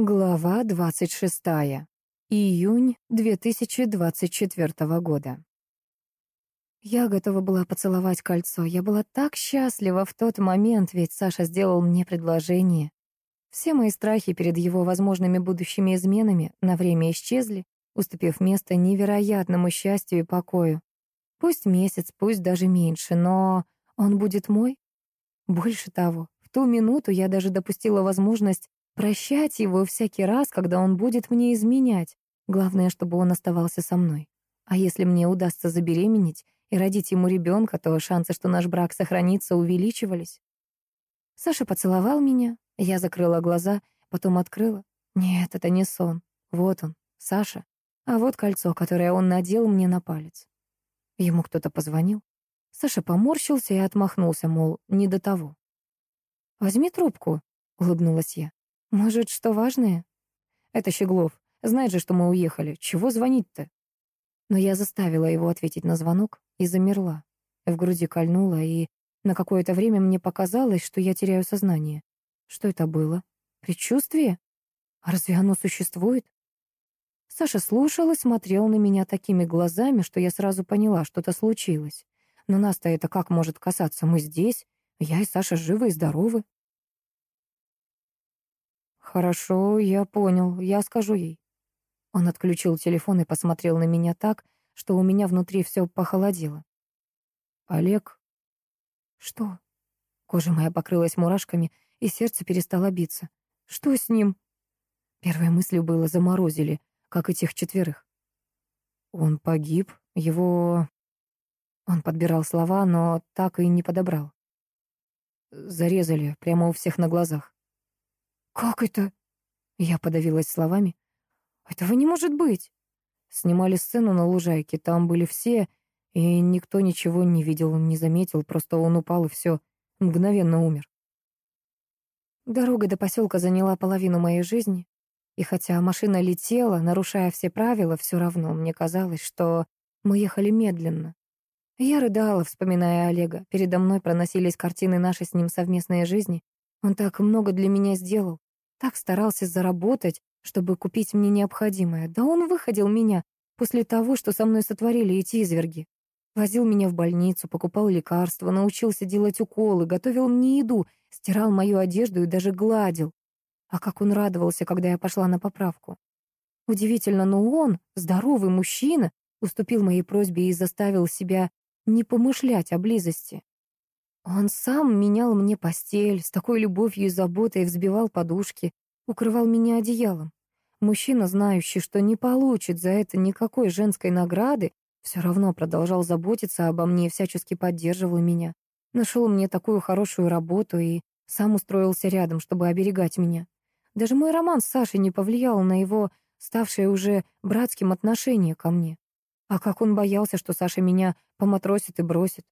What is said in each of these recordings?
Глава 26. Июнь 2024 года. Я готова была поцеловать кольцо. Я была так счастлива в тот момент, ведь Саша сделал мне предложение. Все мои страхи перед его возможными будущими изменами на время исчезли, уступив место невероятному счастью и покою. Пусть месяц, пусть даже меньше, но он будет мой. Больше того, в ту минуту я даже допустила возможность Прощать его всякий раз, когда он будет мне изменять. Главное, чтобы он оставался со мной. А если мне удастся забеременеть и родить ему ребенка, то шансы, что наш брак сохранится, увеличивались. Саша поцеловал меня, я закрыла глаза, потом открыла. Нет, это не сон. Вот он, Саша. А вот кольцо, которое он надел мне на палец. Ему кто-то позвонил. Саша поморщился и отмахнулся, мол, не до того. «Возьми трубку», — улыбнулась я. «Может, что важное?» «Это Щеглов. Знает же, что мы уехали. Чего звонить-то?» Но я заставила его ответить на звонок и замерла. В груди кольнула, и на какое-то время мне показалось, что я теряю сознание. Что это было? Предчувствие? А разве оно существует? Саша слушал и смотрел на меня такими глазами, что я сразу поняла, что-то случилось. Но нас-то это как может касаться? Мы здесь, я и Саша живы и здоровы. «Хорошо, я понял, я скажу ей». Он отключил телефон и посмотрел на меня так, что у меня внутри все похолодело. «Олег?» «Что?» Кожа моя покрылась мурашками, и сердце перестало биться. «Что с ним?» Первой мыслью было «заморозили», как и тех четверых. «Он погиб, его...» Он подбирал слова, но так и не подобрал. Зарезали прямо у всех на глазах. «Как это?» Я подавилась словами. «Этого не может быть!» Снимали сцену на лужайке, там были все, и никто ничего не видел, не заметил, просто он упал и все, мгновенно умер. Дорога до поселка заняла половину моей жизни, и хотя машина летела, нарушая все правила, все равно мне казалось, что мы ехали медленно. Я рыдала, вспоминая Олега. Передо мной проносились картины нашей с ним совместной жизни. Он так много для меня сделал. Так старался заработать, чтобы купить мне необходимое. Да он выходил меня после того, что со мной сотворили эти изверги. Возил меня в больницу, покупал лекарства, научился делать уколы, готовил мне еду, стирал мою одежду и даже гладил. А как он радовался, когда я пошла на поправку. Удивительно, но он, здоровый мужчина, уступил моей просьбе и заставил себя не помышлять о близости. Он сам менял мне постель, с такой любовью и заботой взбивал подушки, укрывал меня одеялом. Мужчина, знающий, что не получит за это никакой женской награды, все равно продолжал заботиться обо мне и всячески поддерживал меня. Нашел мне такую хорошую работу и сам устроился рядом, чтобы оберегать меня. Даже мой роман с Сашей не повлиял на его ставшее уже братским отношение ко мне. А как он боялся, что Саша меня поматросит и бросит.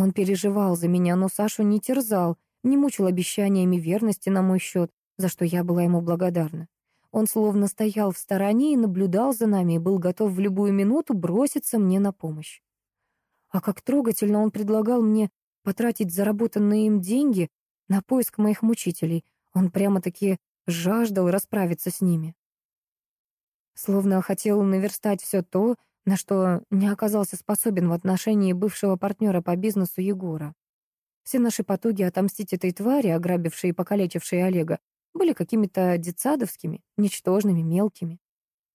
Он переживал за меня, но Сашу не терзал, не мучил обещаниями верности на мой счет, за что я была ему благодарна. Он словно стоял в стороне и наблюдал за нами и был готов в любую минуту броситься мне на помощь. А как трогательно он предлагал мне потратить заработанные им деньги на поиск моих мучителей. Он прямо-таки жаждал расправиться с ними. Словно хотел наверстать все то, на что не оказался способен в отношении бывшего партнера по бизнесу Егора. Все наши потуги отомстить этой твари, ограбившей и покалечившей Олега, были какими-то детсадовскими, ничтожными, мелкими.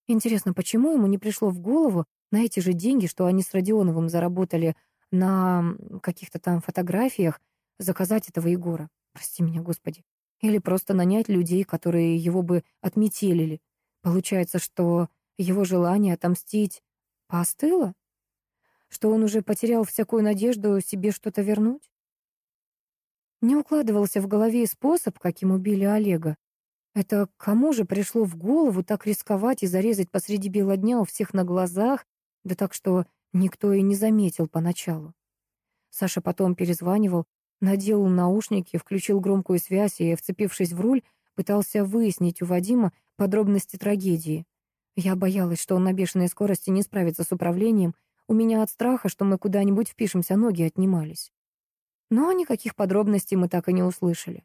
Интересно, почему ему не пришло в голову на эти же деньги, что они с Родионовым заработали на каких-то там фотографиях, заказать этого Егора? Прости меня, Господи. Или просто нанять людей, которые его бы отметелили. Получается, что его желание отомстить Поостыло? Что он уже потерял всякую надежду себе что-то вернуть? Не укладывался в голове способ, каким убили Олега. Это кому же пришло в голову так рисковать и зарезать посреди бела дня у всех на глазах, да так что никто и не заметил поначалу. Саша потом перезванивал, надел наушники, включил громкую связь и, вцепившись в руль, пытался выяснить у Вадима подробности трагедии. Я боялась, что он на бешеной скорости не справится с управлением. У меня от страха, что мы куда-нибудь впишемся, ноги отнимались. Но никаких подробностей мы так и не услышали.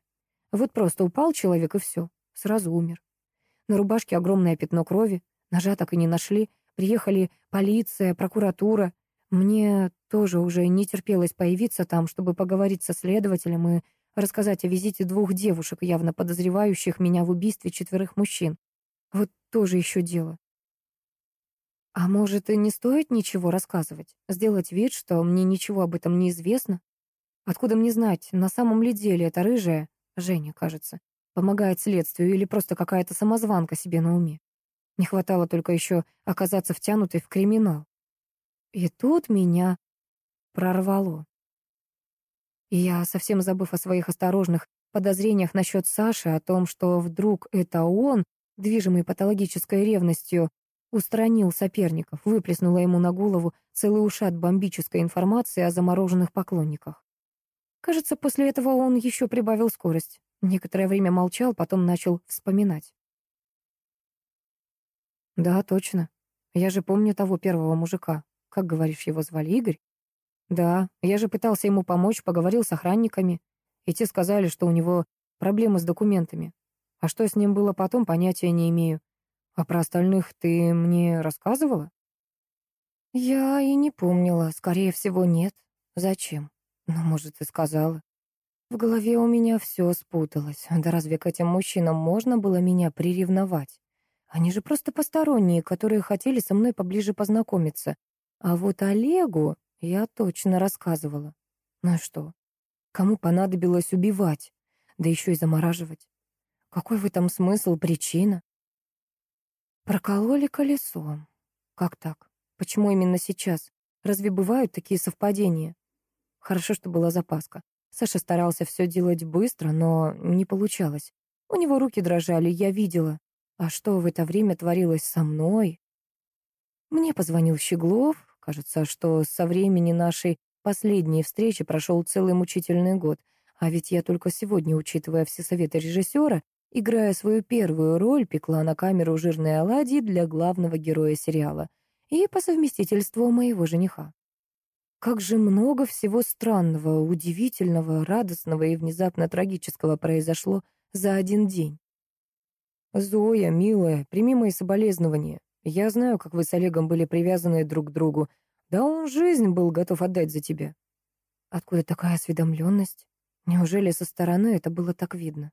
Вот просто упал человек, и все, сразу умер. На рубашке огромное пятно крови. Ножа так и не нашли. Приехали полиция, прокуратура. Мне тоже уже не терпелось появиться там, чтобы поговорить со следователем и рассказать о визите двух девушек, явно подозревающих меня в убийстве четверых мужчин. Вот тоже еще дело. А может, и не стоит ничего рассказывать? Сделать вид, что мне ничего об этом не известно? Откуда мне знать, на самом ли деле это рыжая, Женя, кажется, помогает следствию или просто какая-то самозванка себе на уме? Не хватало только еще оказаться втянутой в криминал. И тут меня прорвало. И я, совсем забыв о своих осторожных подозрениях насчет Саши, о том, что вдруг это он, движимый патологической ревностью, устранил соперников, выплеснула ему на голову целый ушат бомбической информации о замороженных поклонниках. Кажется, после этого он еще прибавил скорость. Некоторое время молчал, потом начал вспоминать. «Да, точно. Я же помню того первого мужика. Как, говоришь, его звали Игорь? Да, я же пытался ему помочь, поговорил с охранниками. И те сказали, что у него проблемы с документами. А что с ним было потом, понятия не имею. А про остальных ты мне рассказывала? Я и не помнила. Скорее всего, нет. Зачем? Ну, может, и сказала. В голове у меня все спуталось. Да разве к этим мужчинам можно было меня приревновать? Они же просто посторонние, которые хотели со мной поближе познакомиться. А вот Олегу я точно рассказывала. Ну что? Кому понадобилось убивать? Да еще и замораживать. Какой в этом смысл, причина? Прокололи колесо. Как так? Почему именно сейчас? Разве бывают такие совпадения? Хорошо, что была запаска. Саша старался все делать быстро, но не получалось. У него руки дрожали, я видела. А что в это время творилось со мной? Мне позвонил Щеглов, Кажется, что со времени нашей последней встречи прошел целый мучительный год, а ведь я только сегодня, учитывая все советы режиссера, играя свою первую роль, пекла на камеру жирные оладьи для главного героя сериала и по совместительству моего жениха. Как же много всего странного, удивительного, радостного и внезапно трагического произошло за один день. «Зоя, милая, прими мои соболезнования. Я знаю, как вы с Олегом были привязаны друг к другу. Да он жизнь был готов отдать за тебя. Откуда такая осведомленность? Неужели со стороны это было так видно?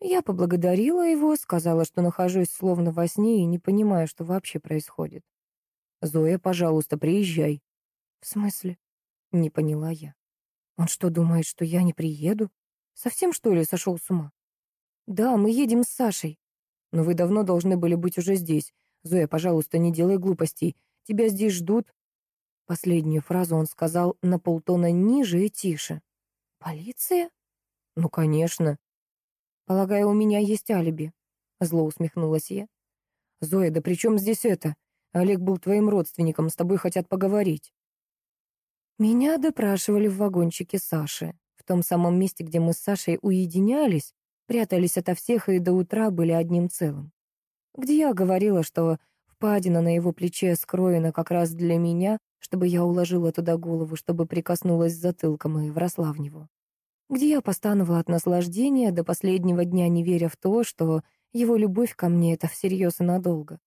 Я поблагодарила его, сказала, что нахожусь словно во сне и не понимаю, что вообще происходит. «Зоя, пожалуйста, приезжай». «В смысле?» Не поняла я. «Он что, думает, что я не приеду? Совсем, что ли, сошел с ума?» «Да, мы едем с Сашей». «Но вы давно должны были быть уже здесь. «Зоя, пожалуйста, не делай глупостей. Тебя здесь ждут». Последнюю фразу он сказал на полтона ниже и тише. «Полиция?» «Ну, конечно». «Полагаю, у меня есть алиби», — зло усмехнулась я. «Зоя, да при чем здесь это? Олег был твоим родственником, с тобой хотят поговорить». Меня допрашивали в вагончике Саши, в том самом месте, где мы с Сашей уединялись, прятались ото всех и до утра были одним целым где я говорила, что впадина на его плече скроена как раз для меня, чтобы я уложила туда голову, чтобы прикоснулась затылком и вросла в него. Где я постановала от наслаждения до последнего дня, не веря в то, что его любовь ко мне — это всерьез и надолго.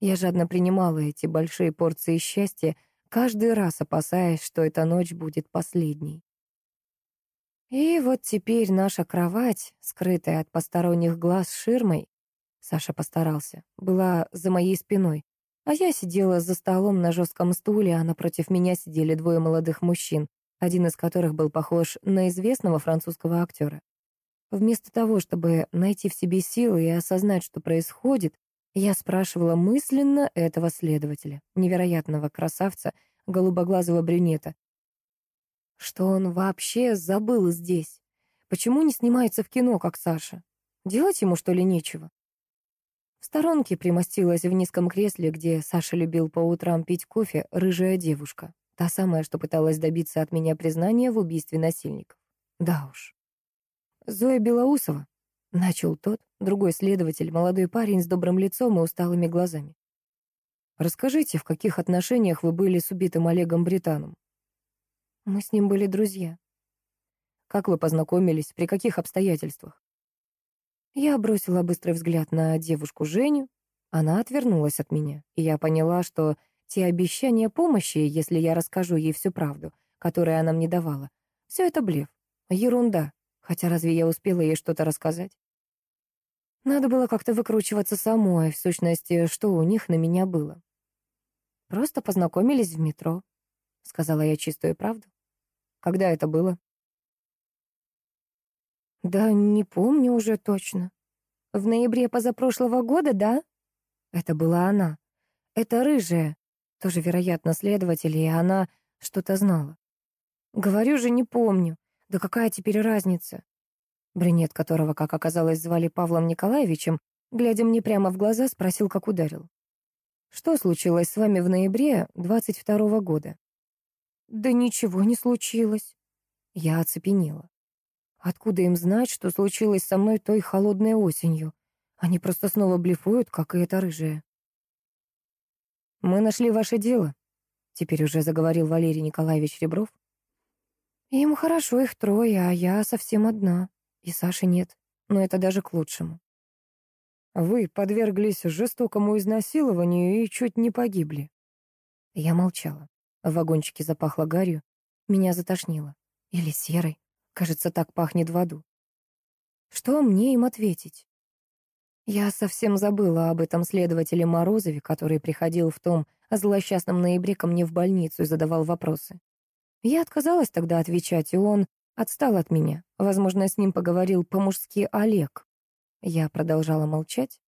Я жадно принимала эти большие порции счастья, каждый раз опасаясь, что эта ночь будет последней. И вот теперь наша кровать, скрытая от посторонних глаз ширмой, Саша постарался. Была за моей спиной. А я сидела за столом на жестком стуле, а напротив меня сидели двое молодых мужчин, один из которых был похож на известного французского актера. Вместо того, чтобы найти в себе силы и осознать, что происходит, я спрашивала мысленно этого следователя, невероятного красавца, голубоглазого брюнета. Что он вообще забыл здесь? Почему не снимается в кино, как Саша? Делать ему, что ли, нечего? В сторонке примостилась в низком кресле, где Саша любил по утрам пить кофе, рыжая девушка. Та самая, что пыталась добиться от меня признания в убийстве насильников. Да уж. Зоя Белоусова. Начал тот, другой следователь, молодой парень с добрым лицом и усталыми глазами. Расскажите, в каких отношениях вы были с убитым Олегом Британом? Мы с ним были друзья. Как вы познакомились, при каких обстоятельствах? Я бросила быстрый взгляд на девушку Женю. Она отвернулась от меня, и я поняла, что те обещания помощи, если я расскажу ей всю правду, которую она мне давала, все это блеф, ерунда, хотя разве я успела ей что-то рассказать? Надо было как-то выкручиваться самой, в сущности, что у них на меня было. Просто познакомились в метро, сказала я чистую правду. Когда это было? Да не помню уже точно. В ноябре позапрошлого года, да? Это была она. Это рыжая. Тоже, вероятно, следователь, и она что-то знала. Говорю же, не помню. Да какая теперь разница? Брюнет, которого, как оказалось, звали Павлом Николаевичем, глядя мне прямо в глаза, спросил, как ударил. «Что случилось с вами в ноябре 22-го года?» «Да ничего не случилось». Я оцепенела. Откуда им знать, что случилось со мной той холодной осенью? Они просто снова блефуют, как и эта рыжая. «Мы нашли ваше дело», — теперь уже заговорил Валерий Николаевич Ребров. «Им хорошо, их трое, а я совсем одна. И Саши нет. Но это даже к лучшему». «Вы подверглись жестокому изнасилованию и чуть не погибли». Я молчала. В вагончике запахло гарью. Меня затошнило. Или серой. Кажется, так пахнет в аду. Что мне им ответить? Я совсем забыла об этом следователе Морозове, который приходил в том злосчастном ноябре ко мне в больницу и задавал вопросы. Я отказалась тогда отвечать, и он отстал от меня. Возможно, с ним поговорил по-мужски Олег. Я продолжала молчать.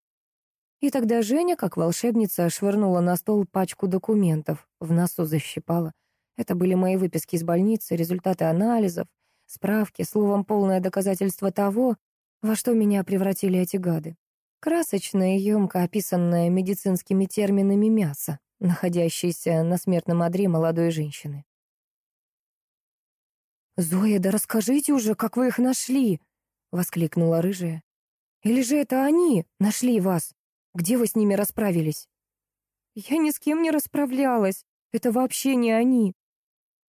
И тогда Женя, как волшебница, швырнула на стол пачку документов, в носу защипала. Это были мои выписки из больницы, результаты анализов, справки, словом, полное доказательство того, во что меня превратили эти гады. Красочное емко описанное медицинскими терминами мясо, находящееся на смертном одре молодой женщины. «Зоя, да расскажите уже, как вы их нашли!» — воскликнула рыжая. «Или же это они нашли вас? Где вы с ними расправились?» «Я ни с кем не расправлялась. Это вообще не они.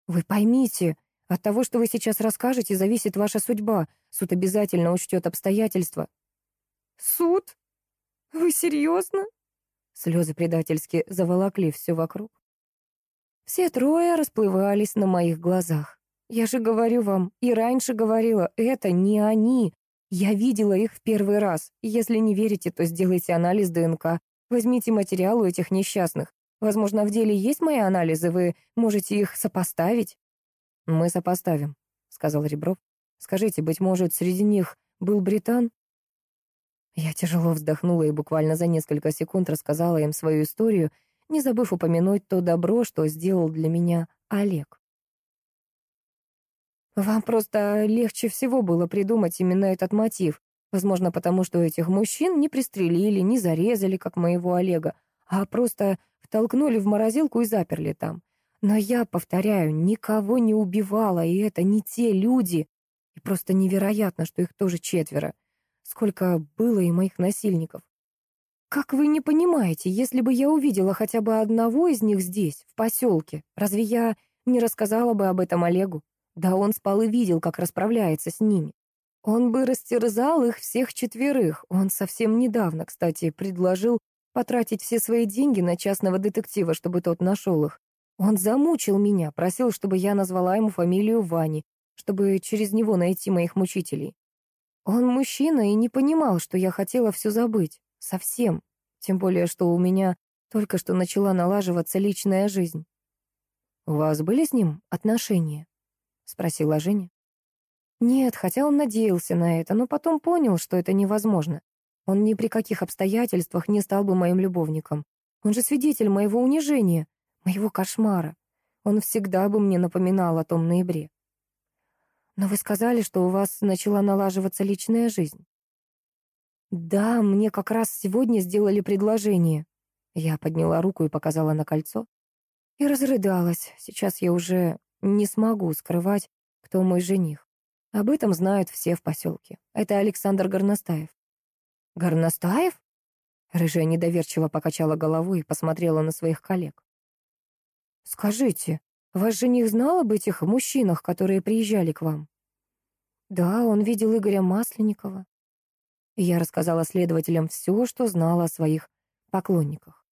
Вы поймите, от того, что вы сейчас расскажете, зависит ваша судьба. Суд обязательно учтет обстоятельства». «Суд? Вы серьезно?» Слезы предательски заволокли все вокруг. Все трое расплывались на моих глазах. Я же говорю вам, и раньше говорила, это не они. Я видела их в первый раз. Если не верите, то сделайте анализ ДНК. Возьмите материал у этих несчастных. Возможно, в деле есть мои анализы, вы можете их сопоставить. «Мы сопоставим», — сказал Ребров. «Скажите, быть может, среди них был британ?» Я тяжело вздохнула и буквально за несколько секунд рассказала им свою историю, не забыв упомянуть то добро, что сделал для меня Олег. «Вам просто легче всего было придумать именно этот мотив, возможно, потому что этих мужчин не пристрелили, не зарезали, как моего Олега, а просто втолкнули в морозилку и заперли там. Но я, повторяю, никого не убивала, и это не те люди. И просто невероятно, что их тоже четверо. Сколько было и моих насильников. Как вы не понимаете, если бы я увидела хотя бы одного из них здесь, в поселке, разве я не рассказала бы об этом Олегу? Да он спал и видел, как расправляется с ними. Он бы растерзал их всех четверых. Он совсем недавно, кстати, предложил потратить все свои деньги на частного детектива, чтобы тот нашел их. Он замучил меня, просил, чтобы я назвала ему фамилию Вани, чтобы через него найти моих мучителей. Он мужчина и не понимал, что я хотела все забыть. Совсем. Тем более, что у меня только что начала налаживаться личная жизнь. «У вас были с ним отношения?» — спросила Женя. Нет, хотя он надеялся на это, но потом понял, что это невозможно. Он ни при каких обстоятельствах не стал бы моим любовником. Он же свидетель моего унижения моего кошмара. Он всегда бы мне напоминал о том ноябре. Но вы сказали, что у вас начала налаживаться личная жизнь. Да, мне как раз сегодня сделали предложение. Я подняла руку и показала на кольцо. И разрыдалась. Сейчас я уже не смогу скрывать, кто мой жених. Об этом знают все в поселке. Это Александр Горностаев. Горностаев? Рыжая недоверчиво покачала головой и посмотрела на своих коллег. «Скажите, ваш жених знал об этих мужчинах, которые приезжали к вам?» «Да, он видел Игоря Масленникова». Я рассказала следователям все, что знала о своих поклонниках.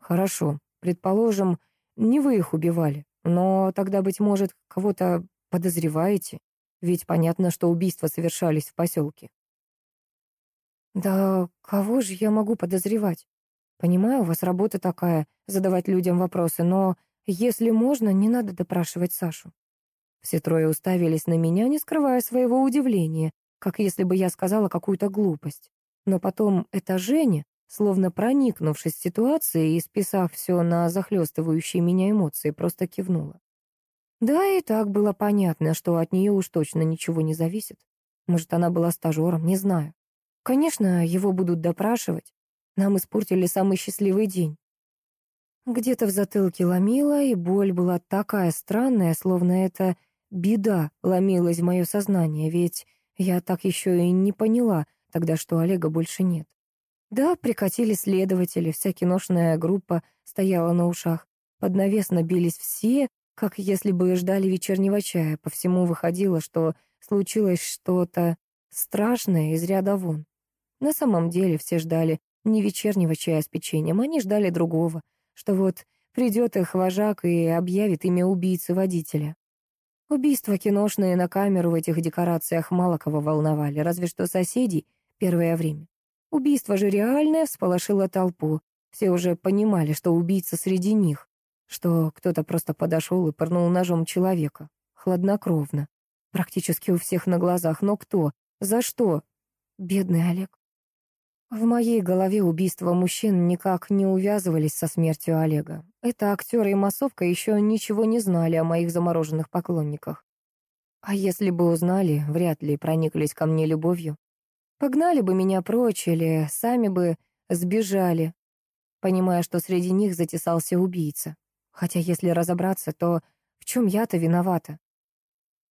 Хорошо, предположим, не вы их убивали, но тогда, быть может, кого-то подозреваете, ведь понятно, что убийства совершались в поселке. Да кого же я могу подозревать? Понимаю, у вас работа такая, задавать людям вопросы, но если можно, не надо допрашивать Сашу. Все трое уставились на меня, не скрывая своего удивления, как если бы я сказала какую-то глупость. Но потом эта Женя, словно проникнувшись ситуацией и списав все на захлестывающие меня эмоции, просто кивнула. Да, и так было понятно, что от нее уж точно ничего не зависит. Может, она была стажером, не знаю. Конечно, его будут допрашивать. Нам испортили самый счастливый день. Где-то в затылке ломило, и боль была такая странная, словно это беда ломилась в мое сознание, ведь я так еще и не поняла тогда, что Олега больше нет. Да, прикатили следователи, вся киношная группа стояла на ушах. Под навес набились все, как если бы ждали вечернего чая. По всему выходило, что случилось что-то страшное из ряда вон. На самом деле все ждали не вечернего чая с печеньем, они ждали другого, что вот придет их вожак и объявит имя убийцы водителя. Убийства киношные на камеру в этих декорациях мало кого волновали, разве что соседей первое время. Убийство же реальное всполошило толпу. Все уже понимали, что убийца среди них, что кто-то просто подошел и пырнул ножом человека. Хладнокровно. Практически у всех на глазах. Но кто? За что? Бедный Олег. В моей голове убийства мужчин никак не увязывались со смертью Олега. Это актеры и массовка еще ничего не знали о моих замороженных поклонниках. А если бы узнали, вряд ли прониклись ко мне любовью. Погнали бы меня прочь или сами бы сбежали, понимая, что среди них затесался убийца. Хотя, если разобраться, то в чем я-то виновата?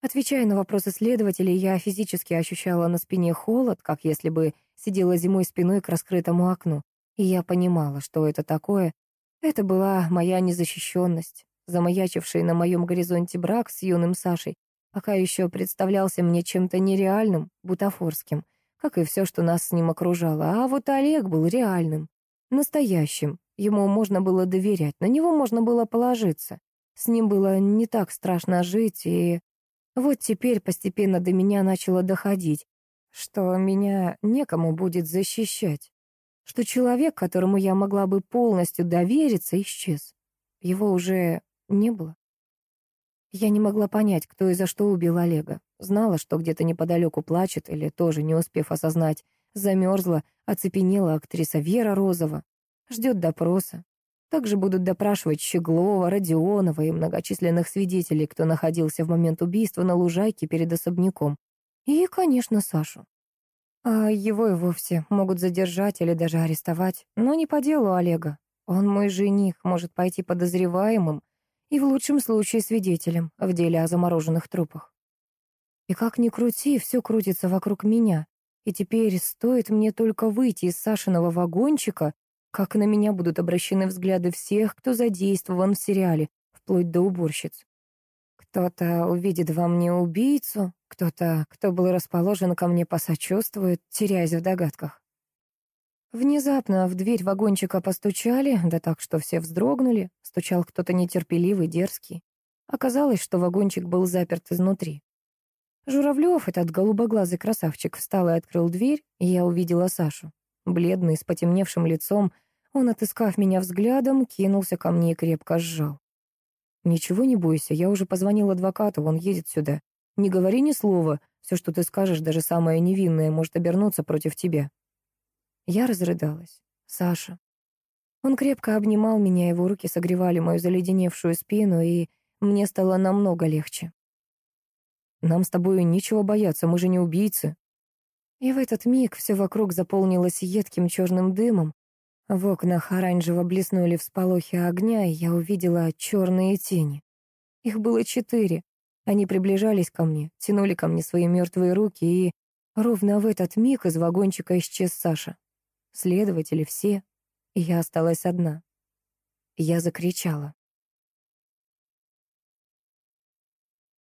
Отвечая на вопросы следователей, я физически ощущала на спине холод, как если бы сидела зимой спиной к раскрытому окну. И я понимала, что это такое. Это была моя незащищенность, замаячивший на моем горизонте брак с юным Сашей, пока еще представлялся мне чем-то нереальным, бутафорским, как и все, что нас с ним окружало. А вот Олег был реальным, настоящим. Ему можно было доверять, на него можно было положиться. С ним было не так страшно жить, и вот теперь постепенно до меня начало доходить, что меня некому будет защищать, что человек, которому я могла бы полностью довериться, исчез. Его уже не было. Я не могла понять, кто и за что убил Олега. Знала, что где-то неподалеку плачет, или тоже, не успев осознать, замерзла, оцепенела актриса Вера Розова. Ждет допроса. Также будут допрашивать Щеглова, Родионова и многочисленных свидетелей, кто находился в момент убийства на лужайке перед особняком. И, конечно, Сашу. А его и вовсе могут задержать или даже арестовать, но не по делу Олега. Он мой жених, может пойти подозреваемым и в лучшем случае свидетелем в деле о замороженных трупах. И как ни крути, все крутится вокруг меня. И теперь стоит мне только выйти из Сашиного вагончика, как на меня будут обращены взгляды всех, кто задействован в сериале, вплоть до уборщиц. Кто-то увидит во мне убийцу, кто-то, кто был расположен ко мне, посочувствует, теряясь в догадках. Внезапно в дверь вагончика постучали, да так, что все вздрогнули. Стучал кто-то нетерпеливый, дерзкий. Оказалось, что вагончик был заперт изнутри. Журавлев, этот голубоглазый красавчик, встал и открыл дверь, и я увидела Сашу. Бледный, с потемневшим лицом, он, отыскав меня взглядом, кинулся ко мне и крепко сжал. «Ничего не бойся, я уже позвонил адвокату, он едет сюда. Не говори ни слова, все, что ты скажешь, даже самое невинное, может обернуться против тебя». Я разрыдалась. «Саша». Он крепко обнимал меня, его руки согревали мою заледеневшую спину, и мне стало намного легче. «Нам с тобой нечего бояться, мы же не убийцы», и в этот миг все вокруг заполнилось едким черным дымом. В окнах оранжево блеснули всполохи огня, и я увидела черные тени. Их было четыре. Они приближались ко мне, тянули ко мне свои мертвые руки, и ровно в этот миг из вагончика исчез Саша. Следователи все, и я осталась одна. Я закричала.